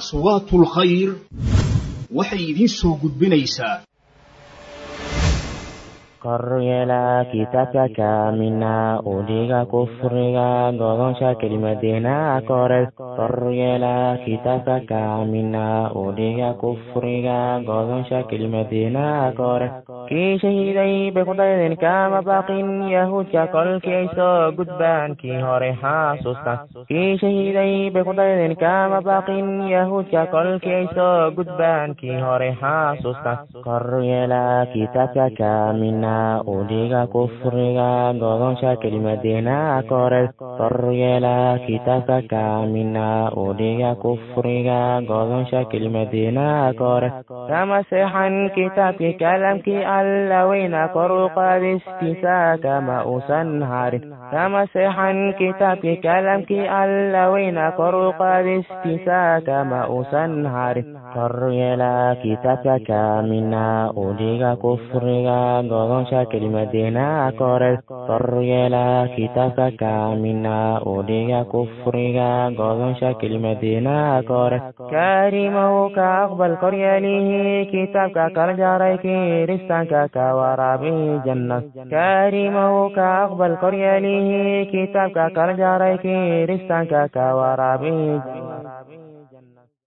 aswaatul khayr. Waxay idiin soo gudbinaysaa. Koryeela kitaabka kaamina udhiga kufriga godonsha kelimadeena kore. Koryeela kitaabka kaamina udhiga kufriga godonsha kelimadeena kore kii shahiiday bay ku daydeen kama baqin yahuudka kolkii ay soo gudbaan kii hore xasuustan kii shahiiday bay ku daydeen kama baqin yahuudka kolkii ay soo gudbaan kii hore xasuustan koryeela kitaabka kaamina udhiga kufriga godonsha kelimadeena kore koryeela kitaabka kaamina udhiga kufriga godonsha kelimadeena kore kama seexan kitaabkii alla weyna kor u qaadistiisa kama uusan harin kama seexan kitaabkii kalaamkii alla weyna kor u qaadistiisa kama uusan harin koryeela kitaabka kaamina udhiga kufriga godonsha kelimadeena kore. Koryeela kitaabka kaamina udhiga kufriga godonsha kelimadeena kore. Kaarimahu ka aqbal koryeelihii kitaabka kala jaaray kiristaanka ka waraabi janna kaarimahu ka aqbal koryeelihii kitaabka kala jaaray ka waraabi janna